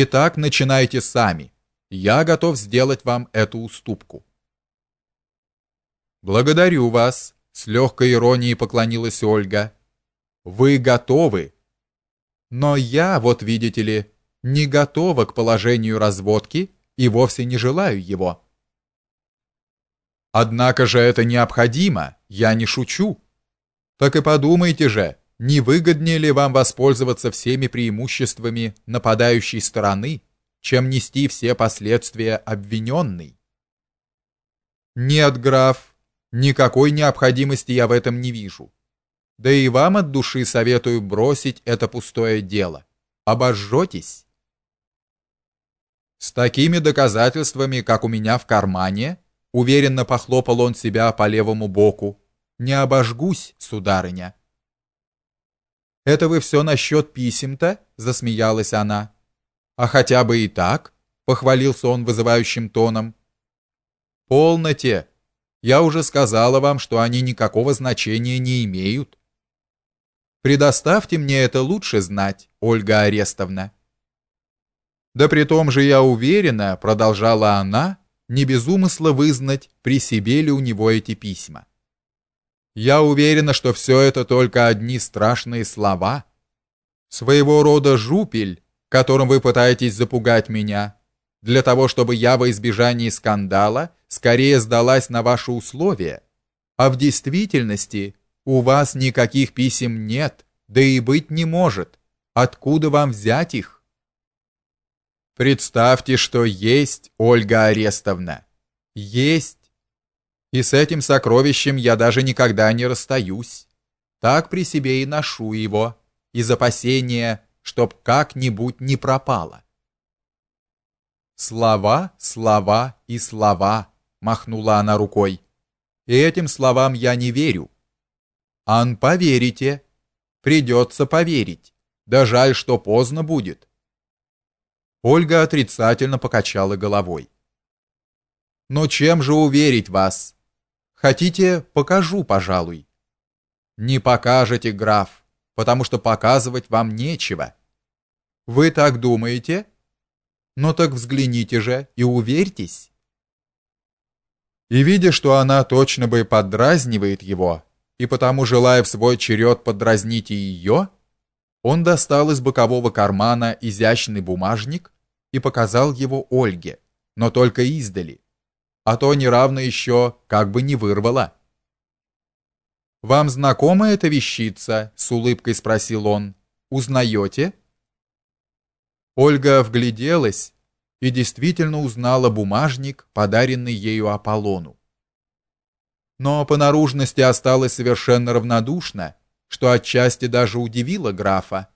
Итак, начинайте сами. Я готов сделать вам эту уступку. Благодарю вас, с легкой иронией поклонилась Ольга. Вы готовы? Но я, вот видите ли, не готова к положению разводки и вовсе не желаю его. Однако же это необходимо, я не шучу. Так и подумайте же, не выгоднее ли вам воспользоваться всеми преимуществами нападающей стороны, чем нести все последствия обвиненной? Нет, граф, никакой необходимости я в этом не вижу. Да и вам от души советую бросить это пустое дело. Обожжетесь. С такими доказательствами, как у меня в кармане, уверенно похлопал он себя по левому боку. Не обожгусь, сударыня. Это вы все насчет писем-то? засмеялась она. А хотя бы и так, похвалился он вызывающим тоном. Полноте. Я уже сказала вам, что они никакого значения не имеют. Предоставьте мне это лучше знать, Ольга Арестовна. Да при том же я уверена, продолжала она, не без умысла вызнать, при себе ли у него эти письма. Я уверена, что все это только одни страшные слова, своего рода жупель, которым вы пытаетесь запугать меня, для того, чтобы я во избежании скандала скорее сдалась на ваши условия. А в действительности у вас никаких писем нет, да и быть не может. Откуда вам взять их? Представьте, что есть, Ольга Арестовна. Есть. И с этим сокровищем я даже никогда не расстаюсь. Так при себе и ношу его, из опасения, чтоб как-нибудь не пропало. Слова, слова и слова, махнула она рукой. И этим словам я не верю. Ан поверите, придется поверить. Да жаль, что поздно будет. Ольга отрицательно покачала головой. Но чем же уверить вас? Хотите, покажу, пожалуй. Не покажете, граф, потому что показывать вам нечего. Вы так думаете? Ну так взгляните же и уверьтесь. И видя, что она точно бы поддразнивает его, и потому, желая в свой черед подразнить и ее, он достал из бокового кармана изящный бумажник и показал его Ольге, но только издали, а то неравно еще как бы не вырвало. «Вам знакома эта вещица?» — с улыбкой спросил он. «Узнаете?» Ольга вгляделась и действительно узнала бумажник, подаренный ею Аполлону но по наружности осталась совершенно равнодушна, что отчасти даже удивило графа.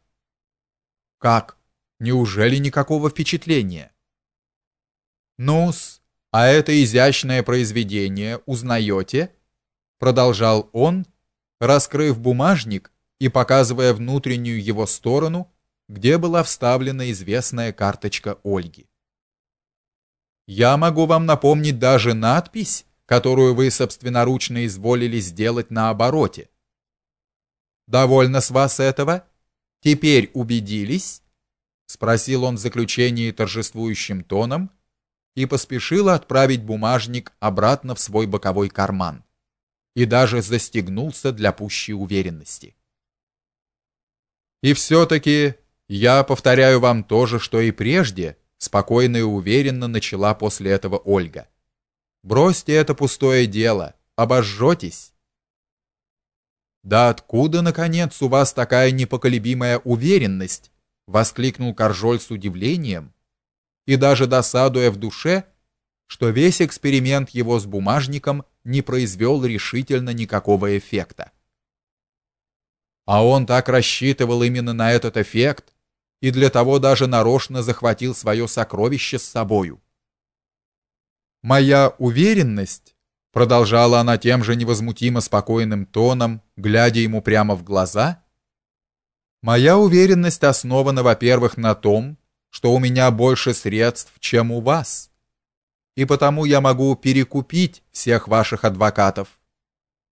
Как? Неужели никакого впечатления? Ну-с, а это изящное произведение узнаете? продолжал он, раскрыв бумажник и показывая внутреннюю его сторону, где была вставлена известная карточка Ольги. Я могу вам напомнить даже надпись, которую вы собственноручно изволили сделать на обороте. Довольно с вас этого? Теперь убедились? спросил он в заключении торжествующим тоном и поспешил отправить бумажник обратно в свой боковой карман. И даже застегнулся для пущей уверенности. И все таки я повторяю вам то же, что и прежде, спокойно и уверенно начала после этого Ольга. Бросьте это пустое дело, обожжетесь. Да откуда наконец у вас такая непоколебимая уверенность? воскликнул Каржоль с удивлением и даже досадуя в душе, что весь эксперимент его с бумажником не произвел решительно никакого эффекта. А он так рассчитывал именно на этот эффект и для того даже нарочно захватил свое сокровище с собою. Моя уверенность, продолжала она тем же невозмутимо спокойным тоном, глядя ему прямо в глаза, моя уверенность основана, во-первых, на том, что у меня больше средств, чем у вас. И потому я могу перекупить всех ваших адвокатов.